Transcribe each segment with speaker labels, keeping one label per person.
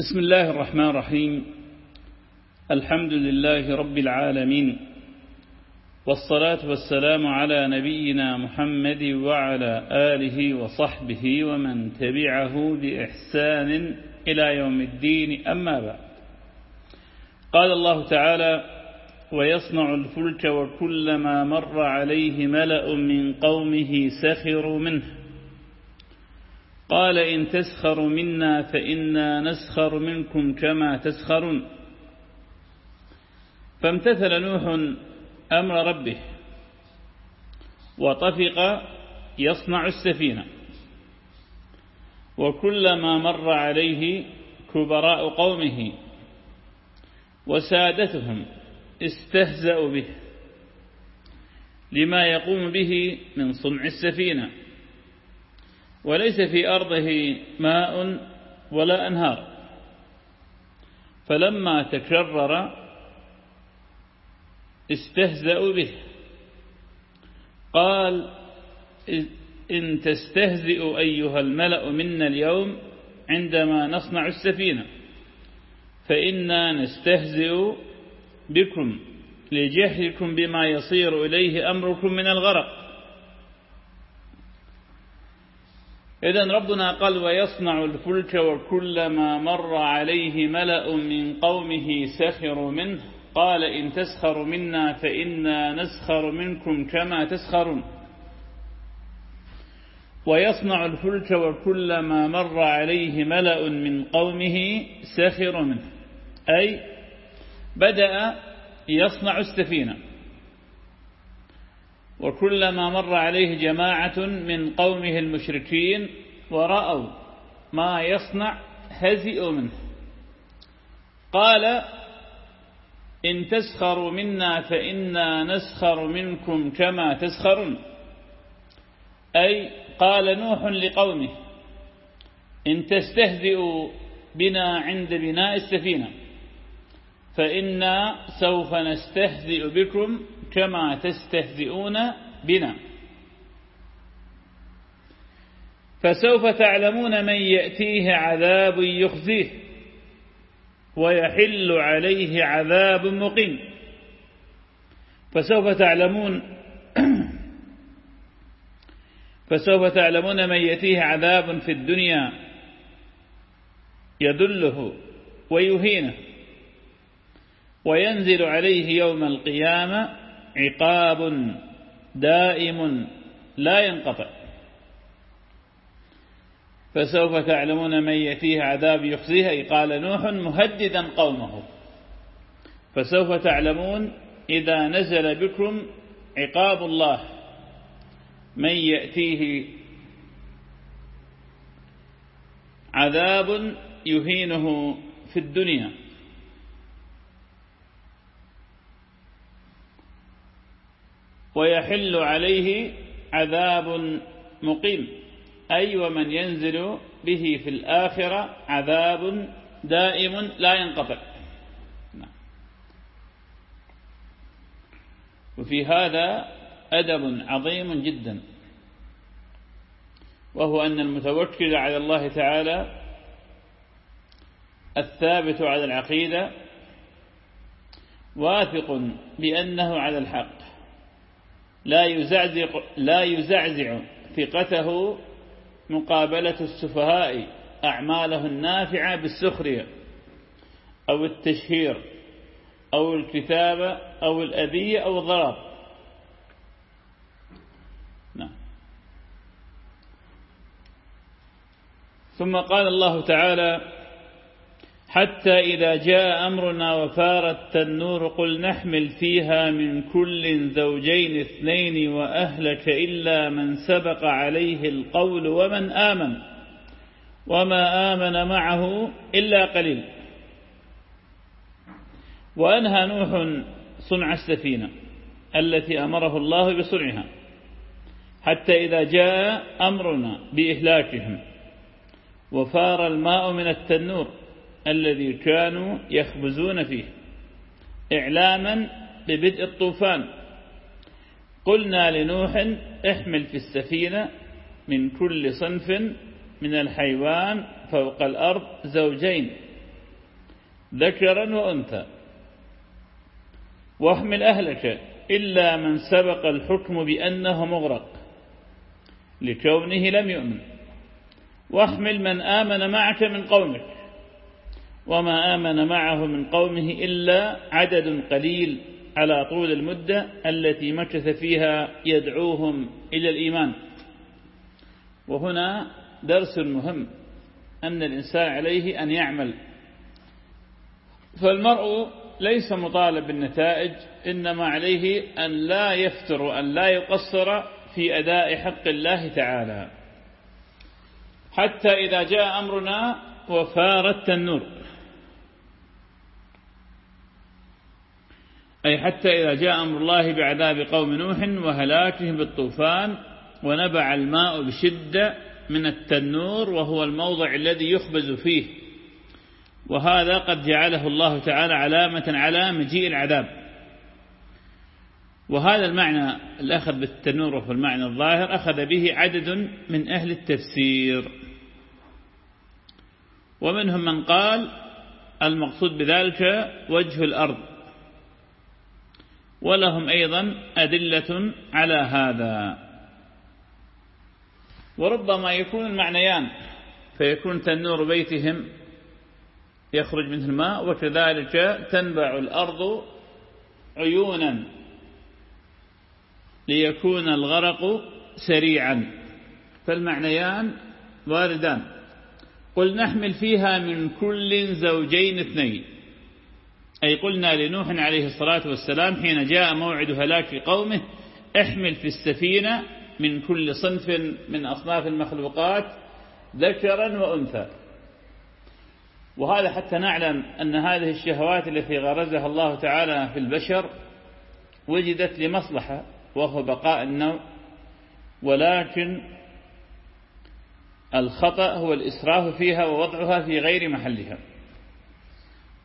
Speaker 1: بسم الله الرحمن الرحيم. الحمد لله رب العالمين. والصلاة والسلام على نبينا محمد وعلى آله وصحبه ومن تبعه بإحسان إلى يوم الدين. أما بعد. قال الله تعالى ويصنع الفلك وكلما مر عليه ملأ من قومه سخروا منه. قال إن تسخروا منا فإنا نسخر منكم كما تسخرون. فامتثل نوح أمر ربه وطفق يصنع السفينة. وكلما مر عليه كبراء قومه وسادتهم استهزأوا به لما يقوم به من صنع السفينة. وليس في أرضه ماء ولا أنهار. فلما تكرر استهزأوا به. قال إن تستهزئوا أيها الملأ منا اليوم عندما نصنع السفينة فإنا نستهزئ بكم لجهلكم بما يصير إليه أمركم من الغرق. إذا ربنا قال ويصنع الفلك وكلما مر عليه ملأ من قومه سخروا منه. قال إن تسخروا منا فإنا نسخر منكم كما تسخرون. ويصنع الفلك وكلما مر عليه ملأ من قومه سخر منه. أي بدأ يصنع السفينة. وكلما مر عليه جماعة من قومه المشركين ورأوا ما يصنع هزئوا منه. قال إن تسخروا منا فإنا نسخر منكم كما تسخرون. أي قال نوح لقومه إن تستهزئوا بنا عند بناء السفينة. فإنا سوف نستهزئ بكم كما تستهزئون بنا. فسوف تعلمون من يأتيه عذاب يخزيه ويحل عليه عذاب مقيم. فسوف تعلمون فسوف تعلمون من يأتيه عذاب في الدنيا يدله ويهينه. وينزل عليه يوم القيامة عقاب دائم لا ينقطع. فسوف تعلمون من يأتيه عذاب يخزيه أي قال نوح مهددا قومه. فسوف تعلمون إذا نزل بكم عقاب الله. من يأتيه عذاب يهينه في الدنيا. ويحل عليه عذاب مقيم. أي ومن ينزل به في الآخرة عذاب دائم لا ينقطع. وفي هذا أدب عظيم جدا. وهو أن المتوكل على الله تعالى الثابت على العقيدة واثق بأنه على الحق. لا يزعزع, لا يزعزع ثقته مقابلة السفهاء أعماله النافعة بالسخرية أو التشهير أو الكتابة أو الأذية أو الضرر نعم. ثم قال الله تعالى حتى إذا جاء أمرنا وفار التنور قل نحمل فيها من كل زوجين اثنين وأهلك إلا من سبق عليه القول ومن آمن وما آمن معه إلا قليل. وأنهى نوح صنع السفينة التي أمره الله بصنعها حتى إذا جاء أمرنا بإهلاكهم وفار الماء من التنور. الذي كانوا يخبزون فيه. إعلاما ببدء الطوفان. قلنا لنوح احمل في السفينة من كل صنف من الحيوان فوق الأرض زوجين ذكرا وأنثى. واحمل أهلك إلا من سبق الحكم بأنه مغرق لكونه لم يؤمن. واحمل من آمن معك من قومك. وما آمن معه من قومه إلا عدد قليل على طول المدة التي مكث فيها يدعوهم إلى الإيمان. وهنا درس مهم أن الإنسان عليه أن يعمل. فالمرء ليس مطالب بالنتائج إنما عليه أن لا يفتر وأن لا يقصر في أداء حق الله تعالى. حتى إذا جاء أمرنا وفار التنور أي حتى إذا جاء أمر الله بعذاب قوم نوح وهلاكهم بالطوفان ونبع الماء بشدة من التنور وهو الموضع الذي يخبز فيه. وهذا قد جعله الله تعالى علامة على مجيء العذاب. وهذا المعنى الأخذ بالتنور وهو المعنى الظاهر أخذ به عدد من أهل التفسير. ومنهم من قال المقصود بذلك وجه الأرض. ولهم أيضا أدلة على هذا. وربما يكون المعنيان فيكون تنور بيتهم يخرج منه الماء وكذلك تنبع الأرض عيونا ليكون الغرق سريعا. فالمعنيان واردان. قل نحمل فيها من كل زوجين اثنين. أي قلنا لنوح عليه الصلاة والسلام حين جاء موعد هلاك قومه احمل في السفينة من كل صنف من أصناف المخلوقات ذكرا وأنثى. وهذا حتى نعلم أن هذه الشهوات التي غرزها الله تعالى في البشر وجدت لمصلحة وهو بقاء النوع ولكن الخطأ هو الإسراف فيها ووضعها في غير محلها.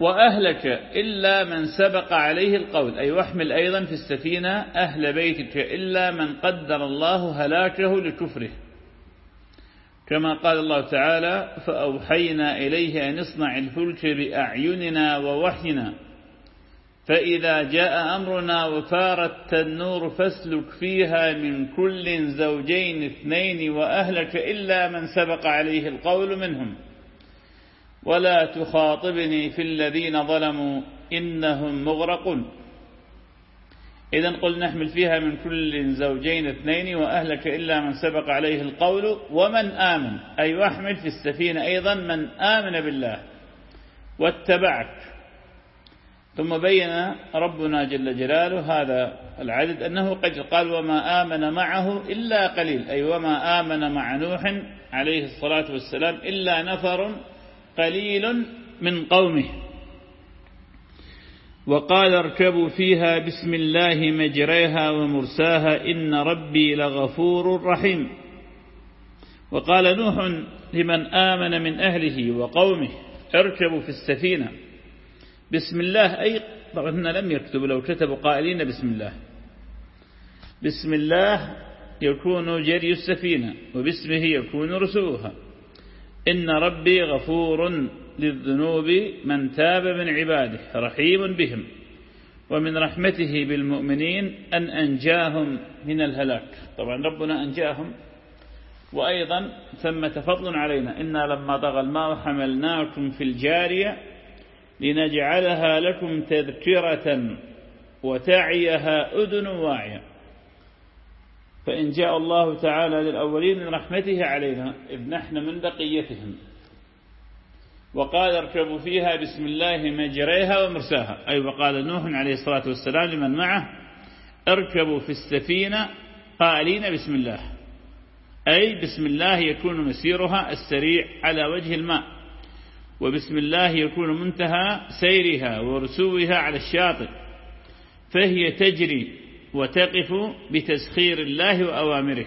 Speaker 1: وأهلك إلا من سبق عليه القول. أي واحمل أيضا في السفينة أهل بيتك إلا من قدر الله هلاكه لكفره. كما قال الله تعالى فأوحينا إليه أن اصنع الفلك بأعيننا ووحينا. فإذا جاء أمرنا وفارت النور فاسلك فيها من كل زوجين اثنين وأهلك إلا من سبق عليه القول منهم. ولا تخاطبني في الذين ظلموا إنهم مغرقون. إذا قل نحمل فيها من كل زوجين اثنين وأهلك إلا من سبق عليه القول ومن آمن. أي واحمل في السفينة أيضا من آمن بالله واتبعك. ثم بين ربنا جل جلاله هذا العدد أنه قد قال وما آمن معه إلا قليل. أي وما آمن مع نوح عليه الصلاة والسلام إلا نفر قليل من قومه. وقال اركبوا فيها بسم الله مجريها ومرساها إن ربي لغفور رحيم. وقال نوح لمن آمن من أهله وقومه اركبوا في السفينة. بسم الله أي طبعا لم يكتبوا لو كتبوا قائلين بسم الله. بسم الله يكون جري السفينة وباسمه يكون رسوها. إن ربي غفور للذنوب من تاب من عباده رحيم بهم ومن رحمته بالمؤمنين أن أنجاهم من الهلاك. طبعا ربنا أنجاهم وأيضا ثم فضل علينا. إنا لما طغى الماء حملناكم في الجارية لنجعلها لكم تذكرة وتعيها أذن واعية. فإن جاء الله تعالى للأولين من رحمته علينا إذ نحن من بقيتهم. وقال اركبوا فيها بسم الله مجريها ومرساها. أي وقال نوح عليه الصلاة والسلام لمن معه اركبوا في السفينة قائلين بسم الله. أي بسم الله يكون مسيرها السريع على وجه الماء وبسم الله يكون منتهى سيرها ورسوها على الشاطئ. فهي تجري وتقف بتسخير الله وأوامره.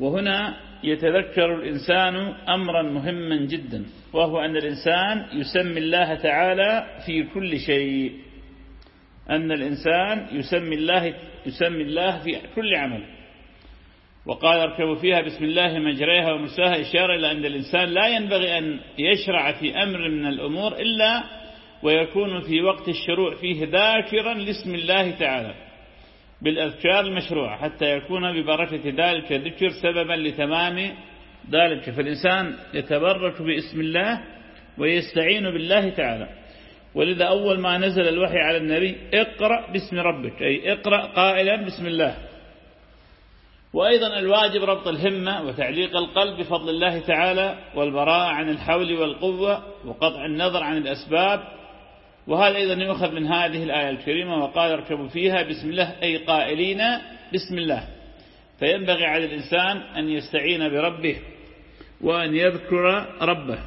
Speaker 1: وهنا يتذكر الإنسان أمرا مهما جدا وهو أن الإنسان يسمي الله تعالى في كل شيء. أن الإنسان يسمي الله, يسمي الله في كل عمل. وقال اركبوا فيها بسم الله مجريها ومرساها إشارة إلى أن الإنسان لا ينبغي أن يشرع في أمر من الأمور إلا ويكون في وقت الشروع فيه ذاكرا لاسم الله تعالى بالأذكار المشروعة حتى يكون ببركة ذلك الذكر سببا لتمام ذلك. فالإنسان يتبرك باسم الله ويستعين بالله تعالى. ولذا أول ما نزل الوحي على النبي اقرأ باسم ربك أي اقرأ قائلا بسم الله. وأيضا الواجب ربط الهمة وتعليق القلب بفضل الله تعالى والبراءة عن الحول والقوة وقطع النظر عن الأسباب وهذا أيضا يؤخذ من هذه الآية الكريمة وقال اركبوا فيها بسم الله أي قائلين بسم الله. فينبغي على الإنسان أن يستعين بربه وأن يذكر ربه.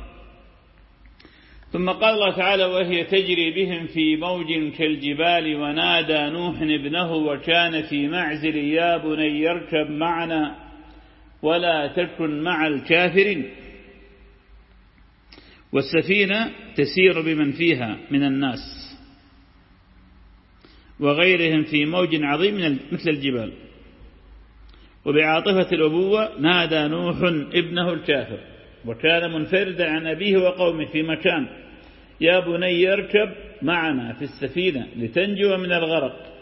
Speaker 1: ثم قال الله تعالى وهي تجري بهم في موج كالجبال ونادى نوح ابنه وكان في معزل يا بني يركب معنا ولا تكن مع الكافرين. والسفينة تسير بمن فيها من الناس وغيرهم في موج عظيم مثل الجبال. وبعاطفة الأبوة نادى نوح ابنه الكافر وكان منفردا عن أبيه وقومه في مكان. يا بني اركب معنا في السفينة لتنجو من الغرق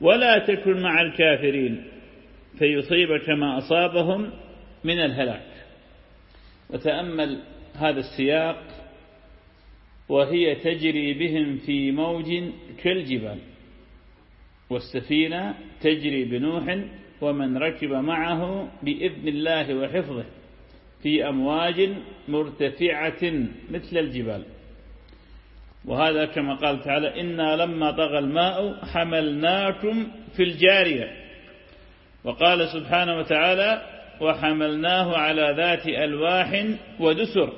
Speaker 1: ولا تكن مع الكافرين فيصيبك ما أصابهم من الهلاك. وتأمل هذا السياق وهي تجري بهم في موج كالجبال والسفينة تجري بنوح ومن ركب معه بإذن الله وحفظه في أمواج مرتفعة مثل الجبال. وهذا كما قال تعالى إنا لما طغى الماء حملناكم في الجارية وقال سبحانه وتعالى وحملناه على ذات ألواح ودسر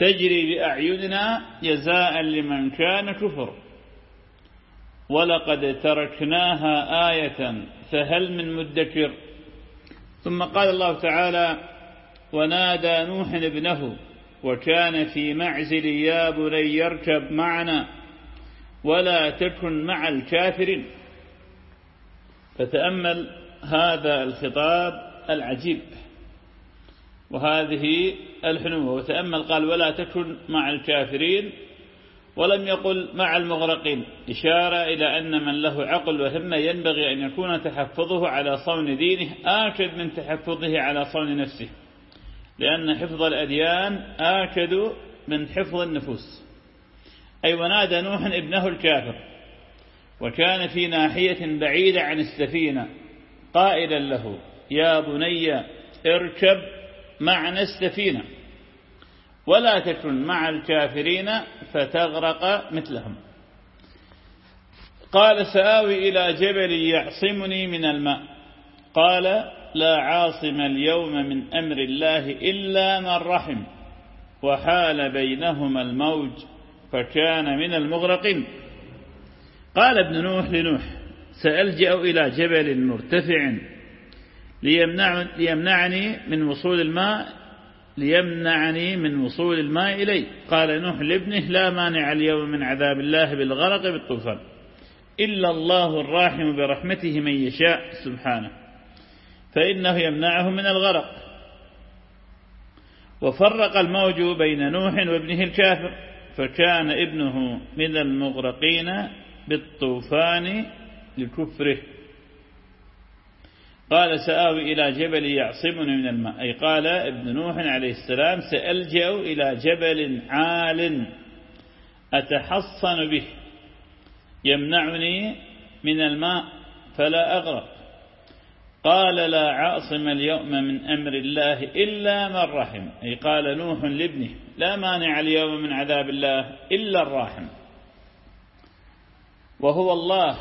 Speaker 1: تجري بأعيننا جزاء لمن كان كفر. ولقد تركناها آية فهل من مدكر؟ ثم قال الله تعالى ونادى نوح ابنه وكان في معزل يا بني يركب معنا ولا تكن مع الكافرين. فتأمل هذا الخطاب العجيب. وهذه الحنوة. وتأمل قال ولا تكن مع الكافرين ولم يقل مع المغرقين. إشارة إلى أن من له عقل وهمة ينبغي أن يكون تحفظه على صون دينه آكد من تحفظه على صون نفسه لأن حفظ الأديان آكد من حفظ النفوس. أي ونادى نوح ابنه الكافر وكان في ناحية بعيدة عن السفينة قائلا له يا بني اركب معنا السفينة ولا تكن مع الكافرين فتغرق مثلهم. قال سآوي إلى جبل يعصمني من الماء. قال لا عاصم اليوم من أمر الله إلا من رحم. وحال بينهما الموج فكان من المغرقين. قال ابن نوح لنوح سألجأ إلى جبل مرتفع ليمنعني من وصول الماء ليمنعني من وصول الماء إلي. قال نوح لابنه لا مانع اليوم من عذاب الله بالغرق بالطوفان. إلا الله الراحم برحمته من يشاء سبحانه. فإنه يمنعه من الغرق. وفرق الموج بين نوح وابنه الكافر فكان ابنه من المغرقين بالطوفان لكفره. قال سآوي إلى جبل يعصمني من الماء. أي قال ابن نوح عليه السلام سألجأ إلى جبل عال أتحصن به يمنعني من الماء فلا أغرق. قال لا عاصم اليوم من أمر الله إلا من رحم. أي قال نوح لابنه لا مانع اليوم من عذاب الله إلا الراحم وهو الله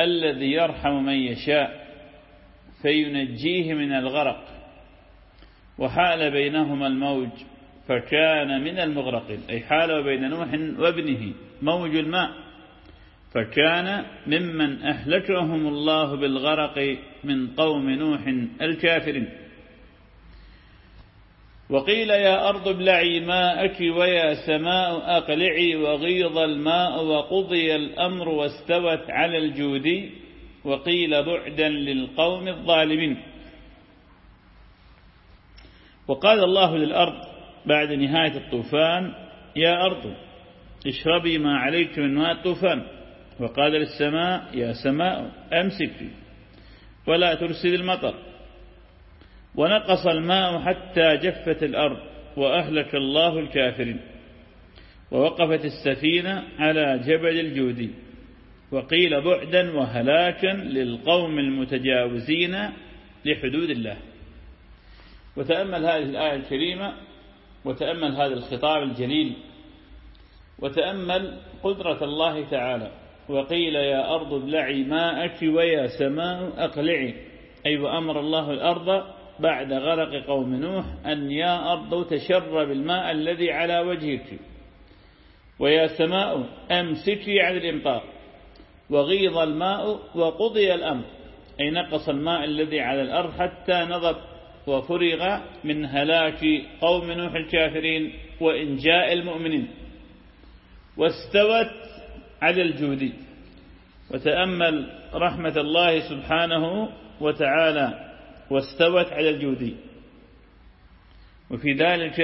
Speaker 1: الذي يرحم من يشاء. فينجيه من الغرق وحال بينهما الموج فكان من المغرقين أي حال بين نوح وابنه موج الماء فكان ممن أهلكهم الله بالغرق من قوم نوح الكافرين. وقيل يا أرض ابلعي ماءك ويا سماء أقلعي وغيض الماء وقضي الأمر واستوت على الجود وقيل بعدا للقوم الظالمين. وقال الله للأرض بعد نهاية الطوفان يا أرض اشربي ما عليك من ماء الطوفان. وقال للسماء يا سماء أمسكي ولا ترسل المطر. ونقص الماء حتى جفت الأرض وأهلك الله الكافرين. ووقفت السفينة على جبل الجودي. وقيل بعدا وهلاكا للقوم المتجاوزين لحدود الله. وتأمل هذه الآية الكريمة وتأمل هذا الخطاب الجليل وتأمل قدرة الله تعالى. وقيل يا أرض ابلعي ماءك ويا سماء أقلعي. أي وأمر الله الأرض بعد غرق قوم نوح أن يا أرض تشرب الماء الذي على وجهك ويا سماء أمسكي عن الإمطار. وغيض الماء وقضي الأمر. أي نقص الماء الذي على الأرض حتى نضب وفرغ من هلاك قوم نوح الكافرين وإنجاء المؤمنين. واستوت على الجود وتأمل رحمة الله سبحانه وتعالى. واستوت على الجود وفي ذلك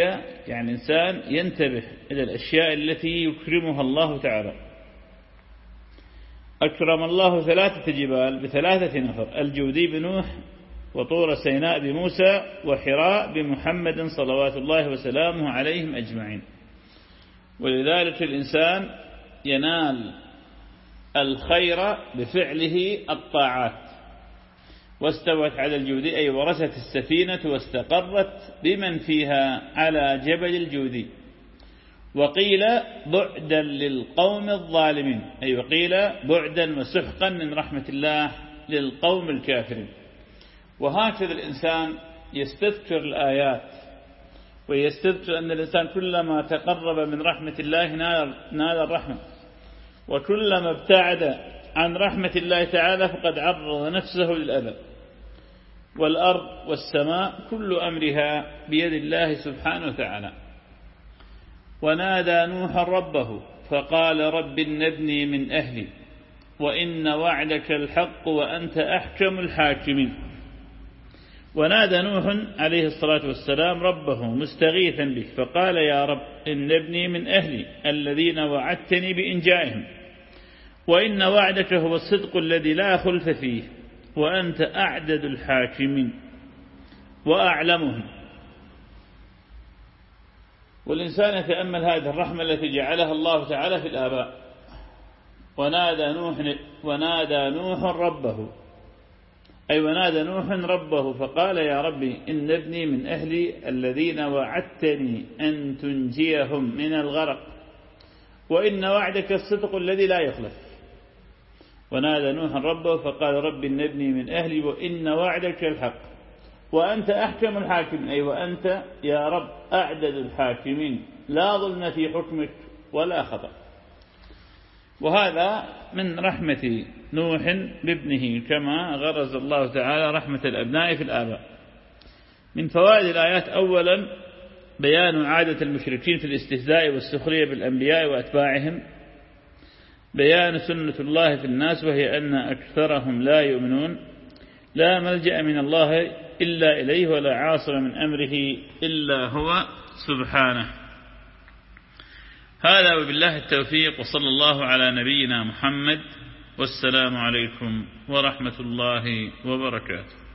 Speaker 1: يعني إنسان ينتبه إلى الأشياء التي يكرمها الله تعالى. أكرم الله ثلاثة جبال بثلاثة نفر الجودي بنوح وطور سيناء بموسى وحراء بمحمد صلوات الله وسلامه عليهم أجمعين. ولذلك الإنسان ينال الخير بفعله الطاعات. واستوت على الجودي أي ورست السفينة واستقرت بمن فيها على جبل الجودي. وقيل بعدا للقوم الظالمين. أي وقيل بعدا وسحقا من رحمة الله للقوم الكافرين. وهكذا الإنسان يستذكر الآيات ويستذكر أن الإنسان كلما تقرب من رحمة الله نال الرحمة وكلما ابتعد عن رحمة الله تعالى فقد عرض نفسه للأذى. والأرض والسماء كل أمرها بيد الله سبحانه وتعالى. ونادى نوح ربه فقال رب نبني من أهلي وإن وعدك الحق وأنت أحكم الحاكمين. ونادى نوح عليه الصلاة والسلام ربه مستغيثا به فقال يا رب إن ابني من أهلي الذين وعدتني بإنجائهم وإن وعدك هو الصدق الذي لا خلف فيه وأنت أعدد الحاكمين وأعلمهم. والإنسان يتأمل هذه الرحمة التي جعلها الله تعالى في الآباء. ونادى نوح, ونادى نوح ربه. أي ونادى نوح ربه فقال يا ربي إن ابني من أهلي الذين وعدتني أن تنجيهم من الغرق. وإن وعدك الصدق الذي لا يخلف. ونادى نوح ربه فقال رب إن ابني من أهلي وإن وعدك الحق. وأنت أحكم الحاكمين. أي وأنت يا رب أعدد الحاكمين. لا ظلم في حكمك ولا خطأ. وهذا من رحمة نوح بابنه كما غرز الله تعالى رحمة الأبناء في الآباء. من فوائد الآيات أولا بيان عادة المشركين في الاستهزاء والسخرية بالأنبياء وأتباعهم. بيان سنة الله في الناس وهي أن أكثرهم لا يؤمنون. لا ملجأ من الله إلا إليه ولا عاصر من أمره إلا هو سبحانه. هذا وبالله التوفيق وصلى الله على نبينا محمد والسلام عليكم ورحمة الله وبركاته.